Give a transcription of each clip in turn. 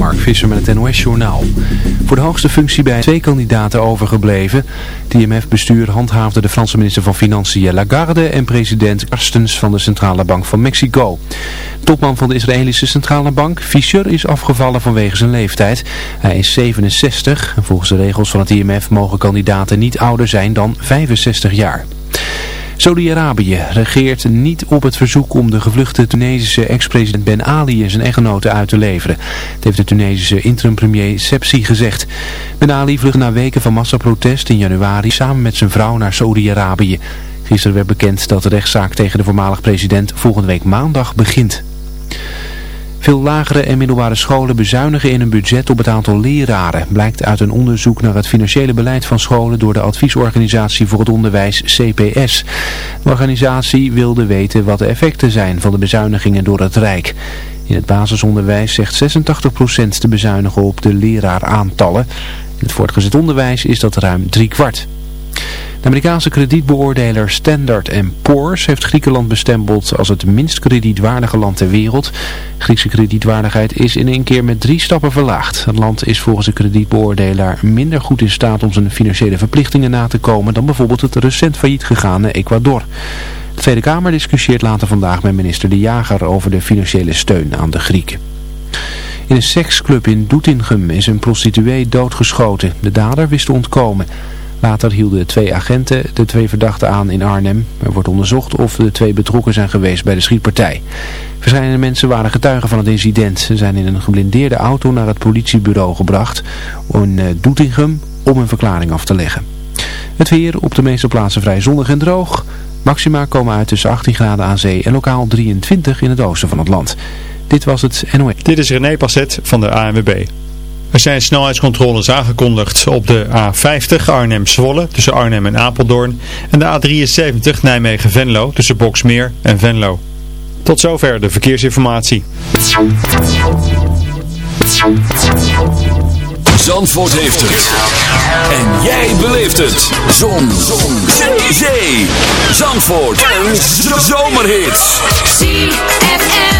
Mark Visser met het NOS Journaal. Voor de hoogste functie bij twee kandidaten overgebleven. Het IMF-bestuur handhaafde de Franse minister van Financiën Lagarde en president Carstens van de Centrale Bank van Mexico. topman van de Israëlische Centrale Bank, Fischer, is afgevallen vanwege zijn leeftijd. Hij is 67 en volgens de regels van het IMF mogen kandidaten niet ouder zijn dan 65 jaar. Saudi-Arabië regeert niet op het verzoek om de gevluchte Tunesische ex-president Ben Ali en zijn echtgenote uit te leveren. Dat heeft de Tunesische interim-premier Sepsi gezegd. Ben Ali vlucht na weken van massaprotest in januari samen met zijn vrouw naar Saudi-Arabië. Gisteren werd bekend dat de rechtszaak tegen de voormalig president volgende week maandag begint. Veel lagere en middelbare scholen bezuinigen in hun budget op het aantal leraren. Blijkt uit een onderzoek naar het financiële beleid van scholen door de adviesorganisatie voor het onderwijs CPS. De organisatie wilde weten wat de effecten zijn van de bezuinigingen door het Rijk. In het basisonderwijs zegt 86% te bezuinigen op de leraaraantallen. In het voortgezet onderwijs is dat ruim drie kwart. De Amerikaanse kredietbeoordeler Standard Poor's heeft Griekenland bestempeld als het minst kredietwaardige land ter wereld. Griekse kredietwaardigheid is in één keer met drie stappen verlaagd. Het land is volgens de kredietbeoordelaar minder goed in staat om zijn financiële verplichtingen na te komen dan bijvoorbeeld het recent failliet gegaane Ecuador. De Tweede Kamer discussieert later vandaag met minister De Jager over de financiële steun aan de Grieken. In een seksclub in Doetinchem is een prostituee doodgeschoten. De dader wist te ontkomen. Later hielden twee agenten de twee verdachten aan in Arnhem. Er wordt onderzocht of de twee betrokken zijn geweest bij de schietpartij. Verschillende mensen waren getuigen van het incident. Ze zijn in een geblindeerde auto naar het politiebureau gebracht in eh, Doetinchem om een verklaring af te leggen. Het weer op de meeste plaatsen vrij zonnig en droog. Maxima komen uit tussen 18 graden aan zee en lokaal 23 in het oosten van het land. Dit was het NOE. Dit is René Passet van de ANWB. Er zijn snelheidscontroles aangekondigd op de A50 Arnhem-Zwolle tussen Arnhem en Apeldoorn en de A73 Nijmegen-Venlo tussen Boksmeer en Venlo. Tot zover de verkeersinformatie. Zandvoort heeft het. En jij beleeft het. Zon. Zon. Zee. Zee. Zandvoort. Een zomerhit. ZFM.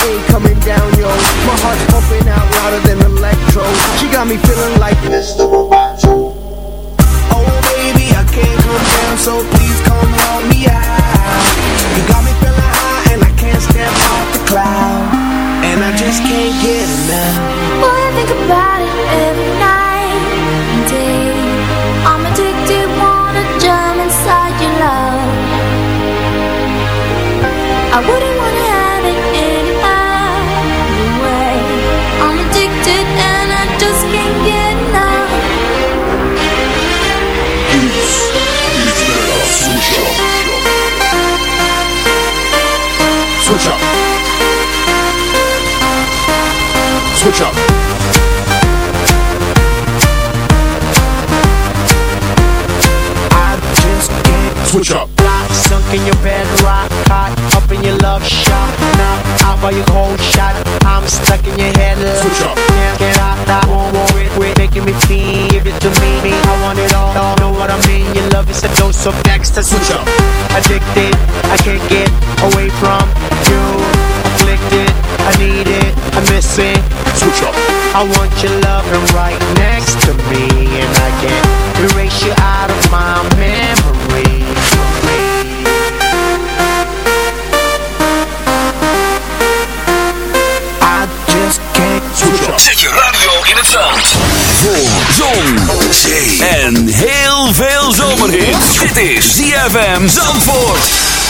I want your loving right next to me, and I can't erase you out of my memory. I just can't. Zet je radio in het zand. Voor zon, en heel veel zomerhit. Dit is ZFM Zandvoort.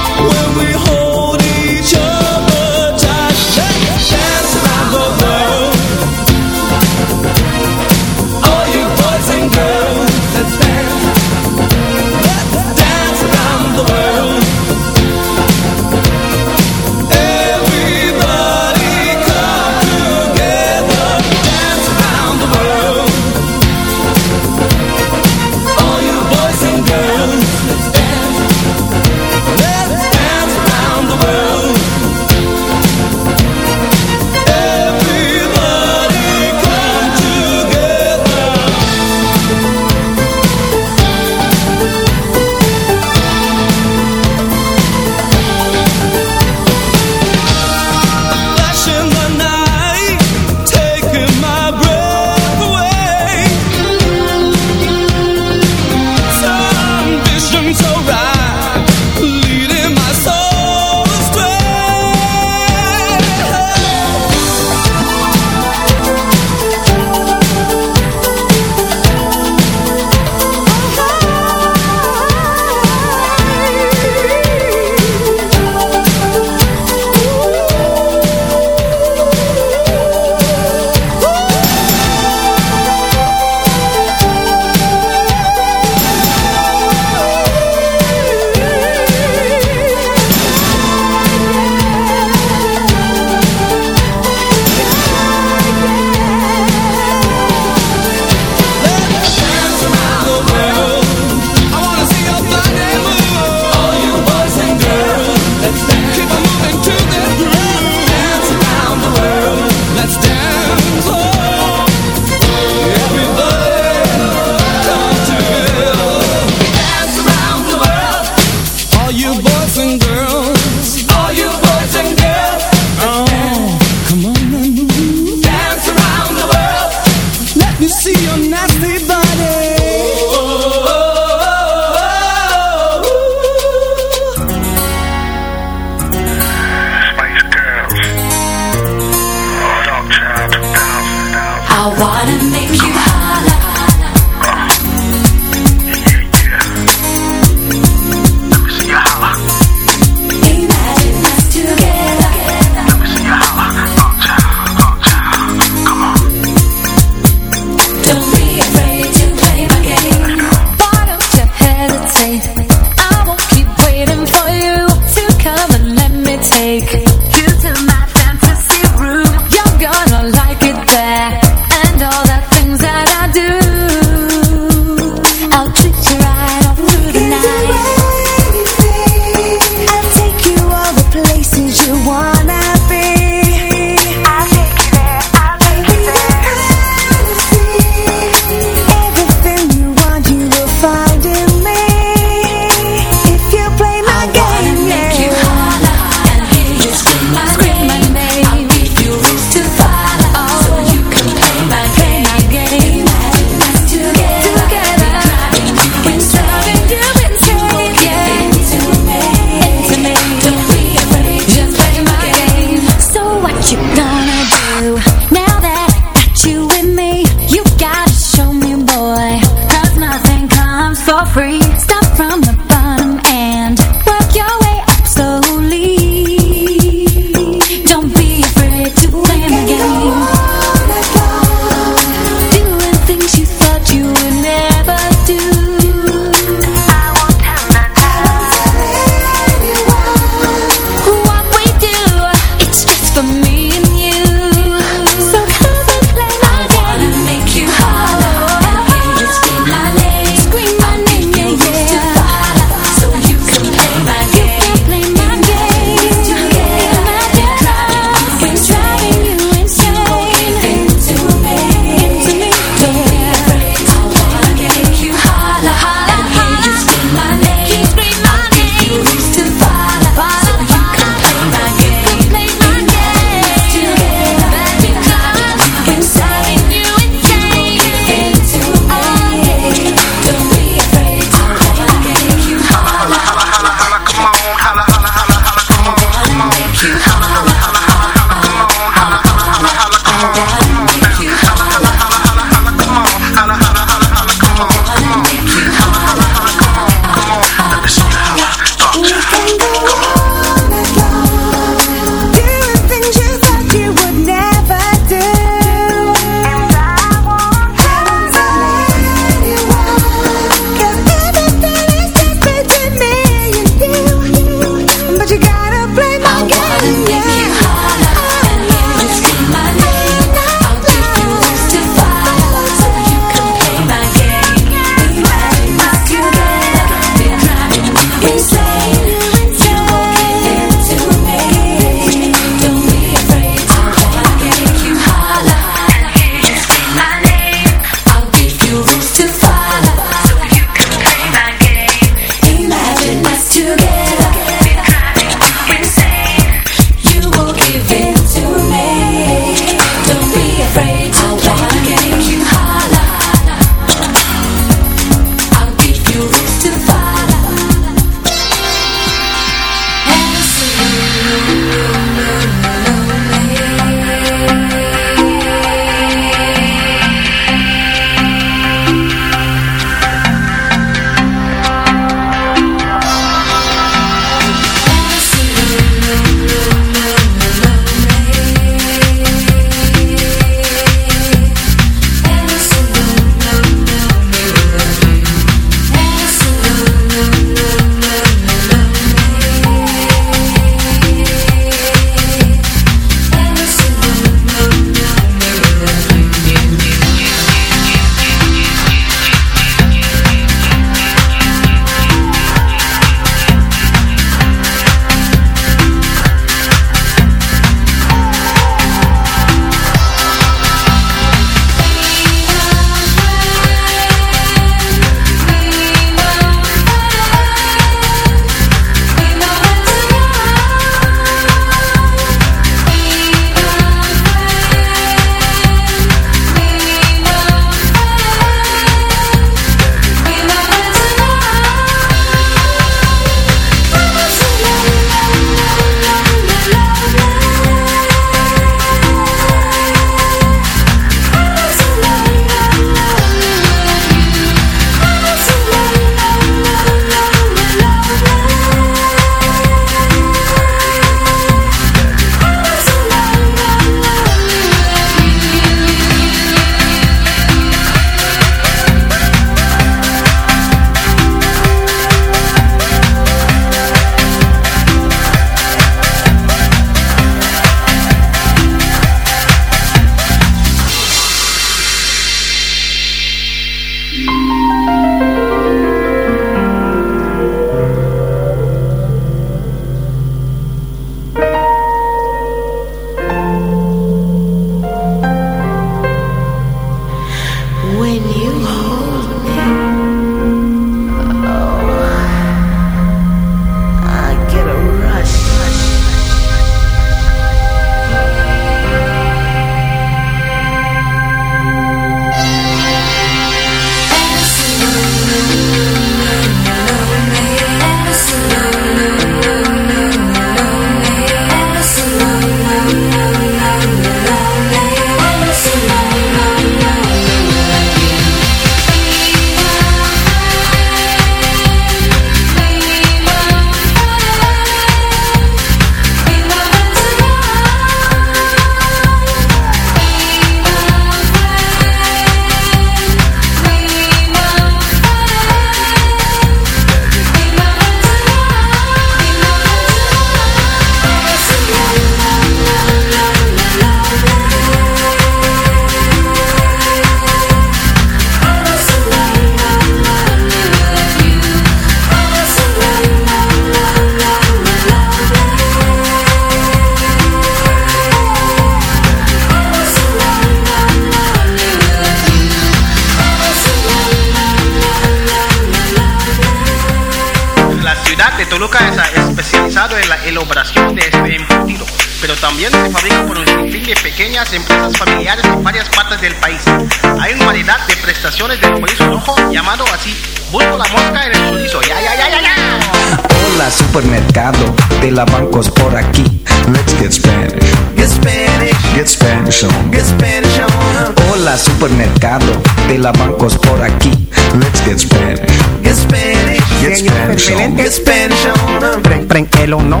Get Spanish on. Hola, supermercado de la bancos por aquí. Let's get Spanish. Get Spanish, Get Spanish on. get Spanish on. Preng, preng, el o no.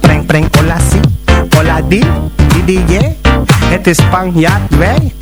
Preng, preng, hola si. Hola di, di, di, yeah. Het is Spanjaard, wij.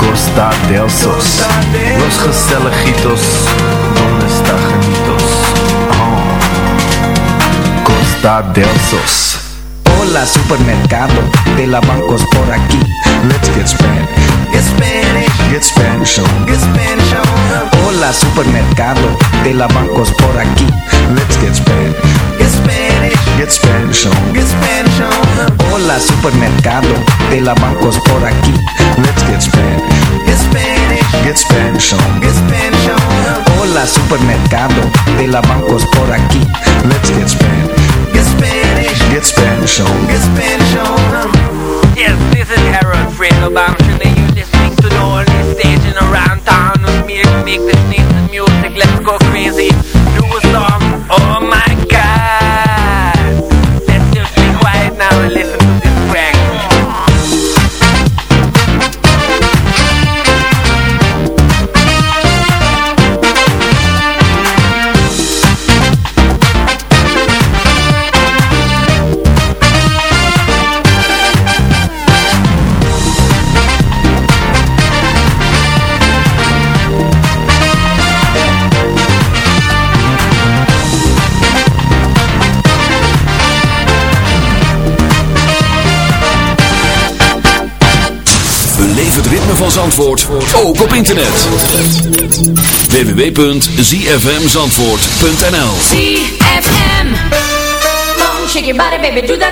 Costa del Sos. Los gezelligitos, donde está genitos? Oh. Costa del Sos. Hola, supermercado de la bancos por aquí. Let's get Spanish. Get Spanish, Get Spanish on. get Spanish on. Hola, supermercado de la bancos por aquí. Let's get Spanish. Get Spanish, Get Spanish on. get Spanish on. Hola, supermercado de la bancos por aquí. Let's get Spanish. Get Spanish, Get Spanish on. get Spanish on. Hola, supermercado de la bancos por aquí. Let's get Spanish. Get Spanish, Get Spanish on. get Spanish on. Yes, this is Harold Fredo Bamshin and you're listening to the only station around town with me to make this nice music. Let's go crazy. Do a song. Listen van Zandvoort, ook op internet. www.zfmzandvoort.nl ZFM. Shake your body, baby, do that.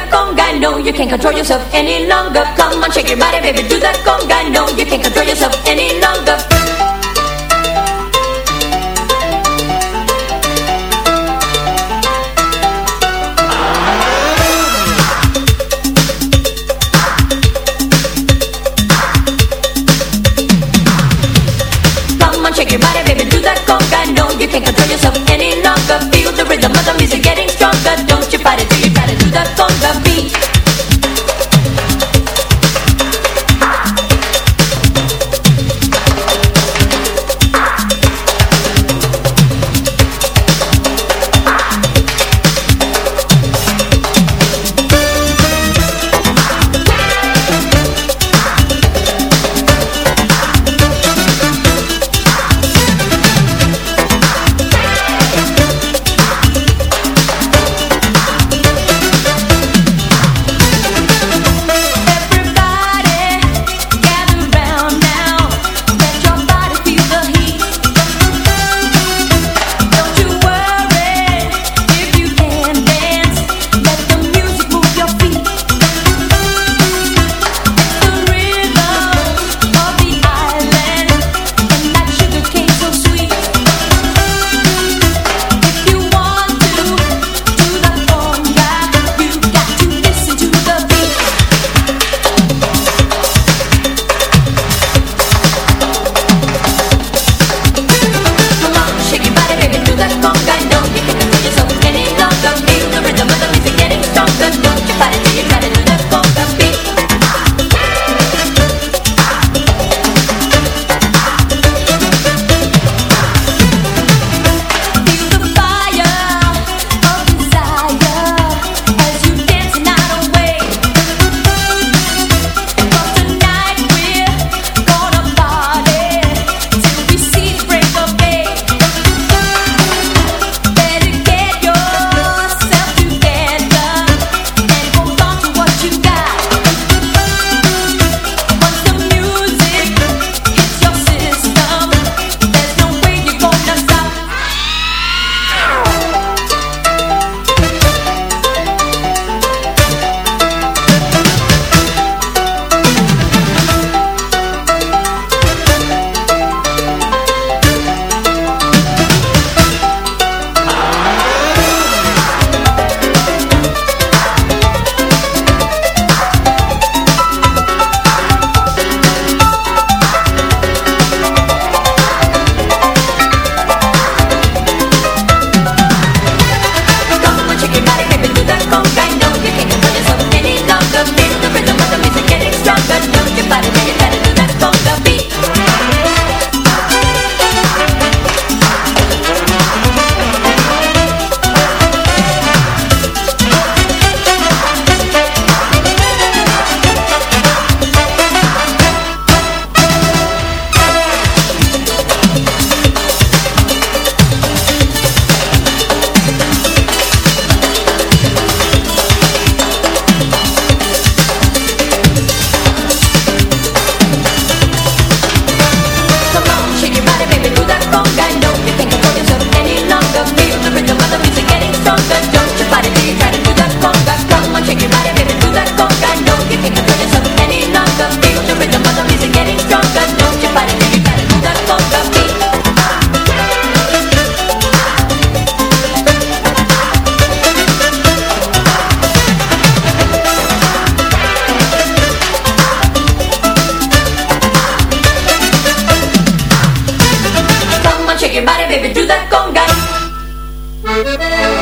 Everybody, baby, do that conga.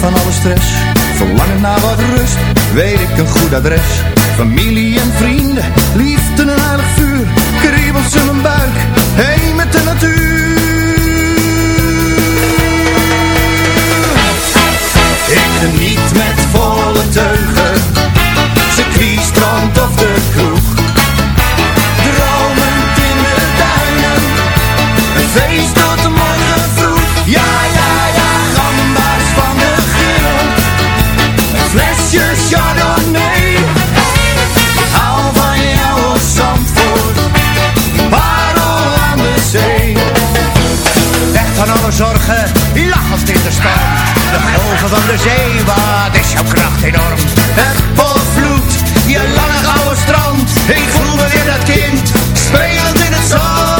van alle stress. Verlangen naar wat rust, weet ik een goed adres. Familie en vrienden, liefde en aardig vuur. Kriebels in mijn buik, heen met de natuur. Ik geniet met volle teugen. Circuit, strand of de zorgen, lachend in de storm. De golven van de zee, wat is jouw kracht enorm? Het volvloed, je lange gouden strand, ik voel me weer dat kind, spelend in het zand.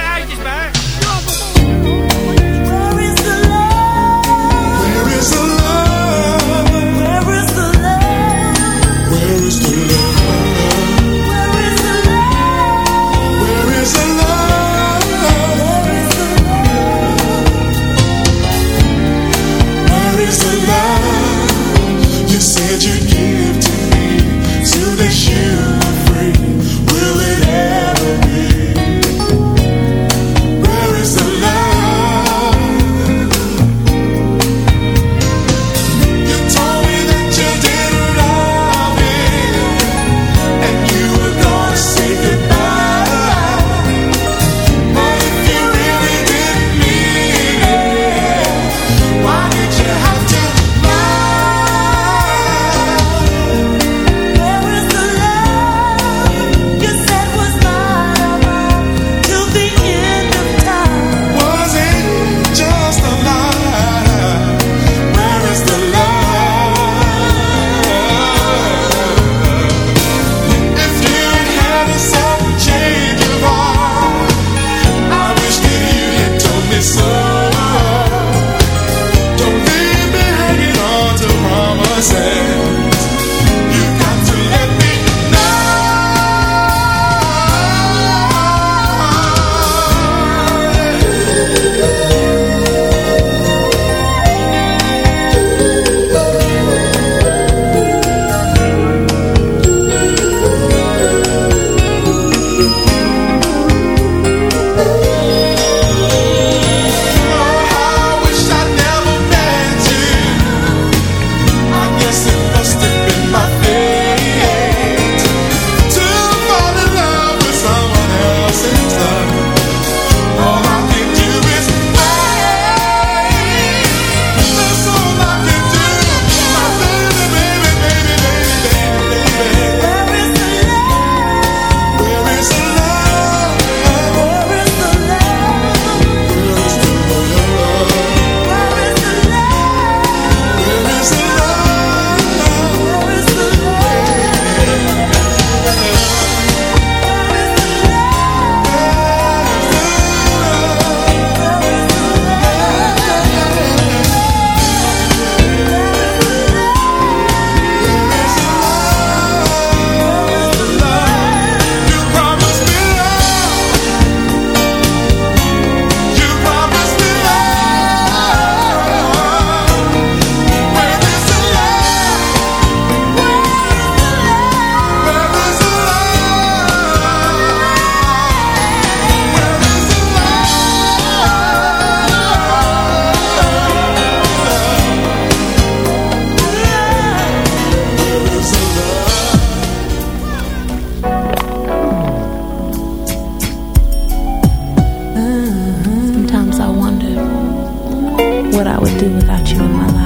without you in my life.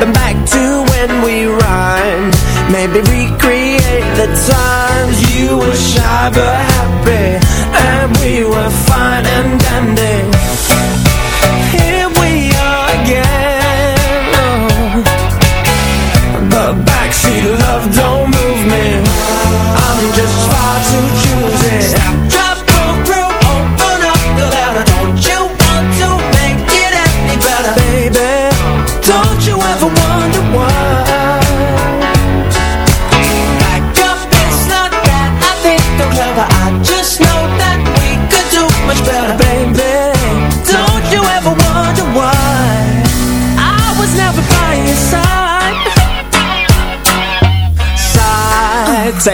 But back to when we rhymed Maybe recreate the time.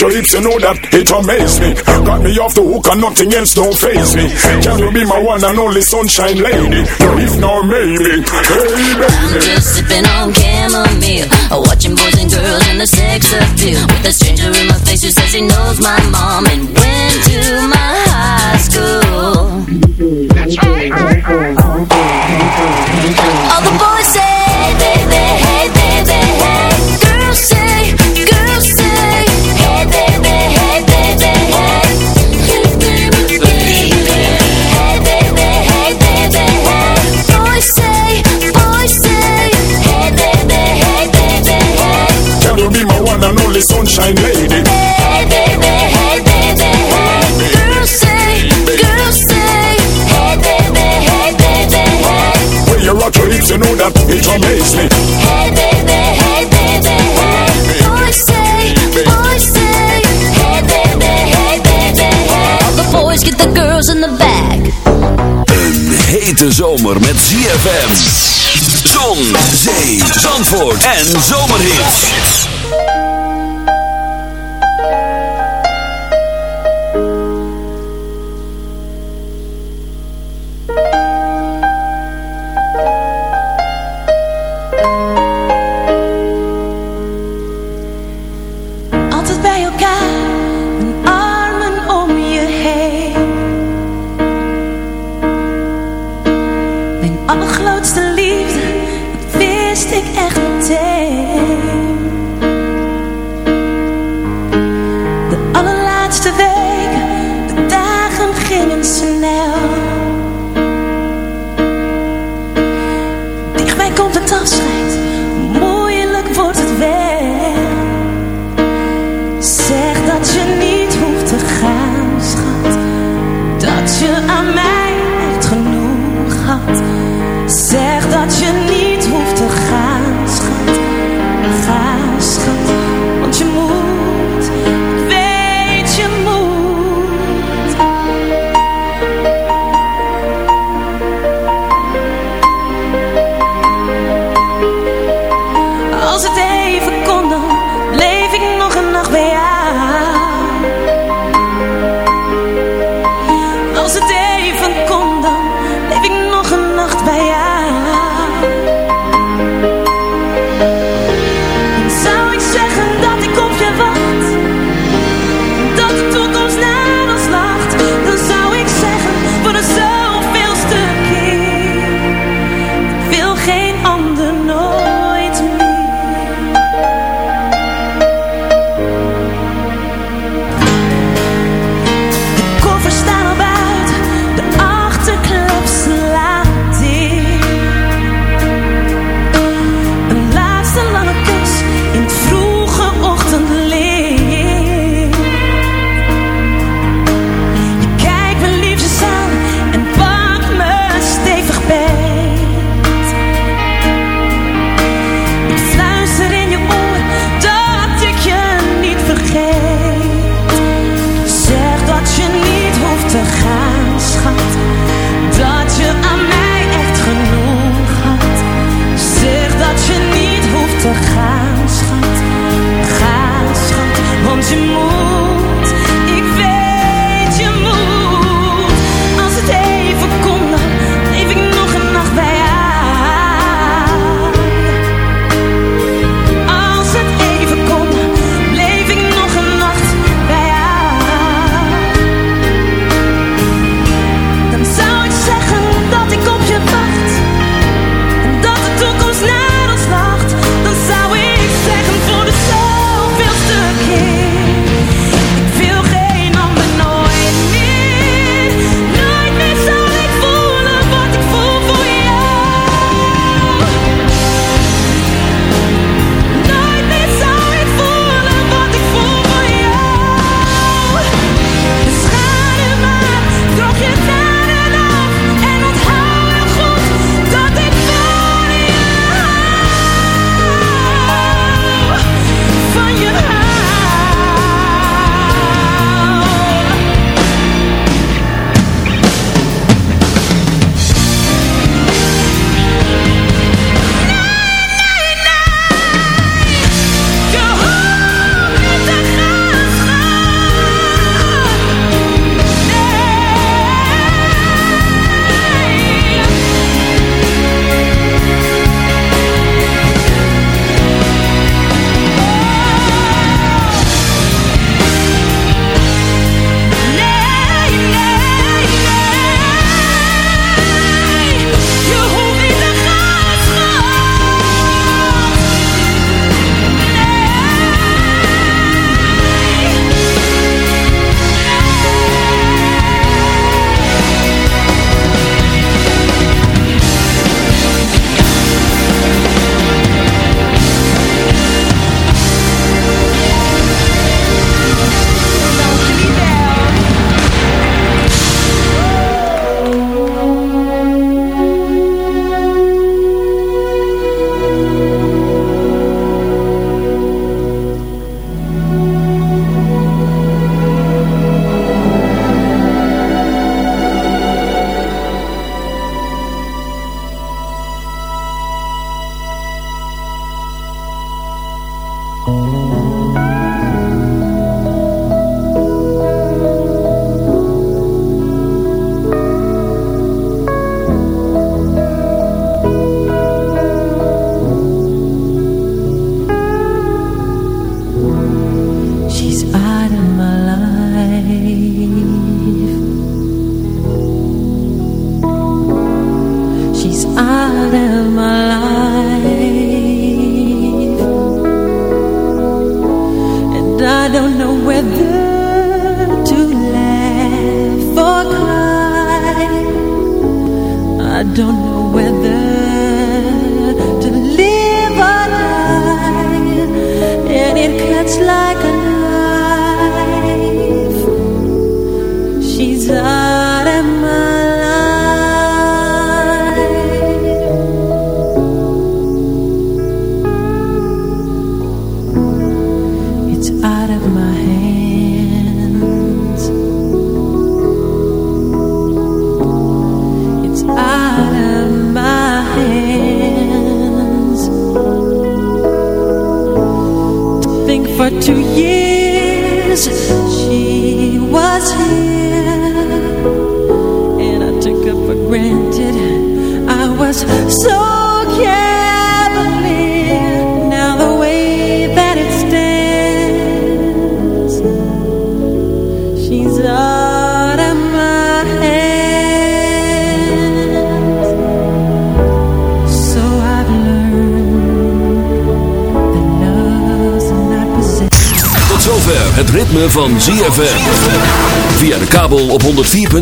your lips, you know that it amaze me. Got me off the hook and nothing else don't phase me. Can you be my one and only sunshine lady? No if, no maybe. Hey, baby. I'm just sipping on chamomile, watching boys and girls in the sex appeal. With a stranger in my face who says he knows my mom and went to my high school. That's right. sunshine lady. Hey, baby, hey, baby, hey. Girls say, girl say, hey, baby, hey, baby, hey. When you rock your hips, you know that it amazes me. Hey, baby, hey, baby, hey. Boys say, boys say, hey, baby, hey, baby, hey. All the boys get the girls in the bag Een hete zomer met ZFM. Zon, zee, zandvoort en zomerhit.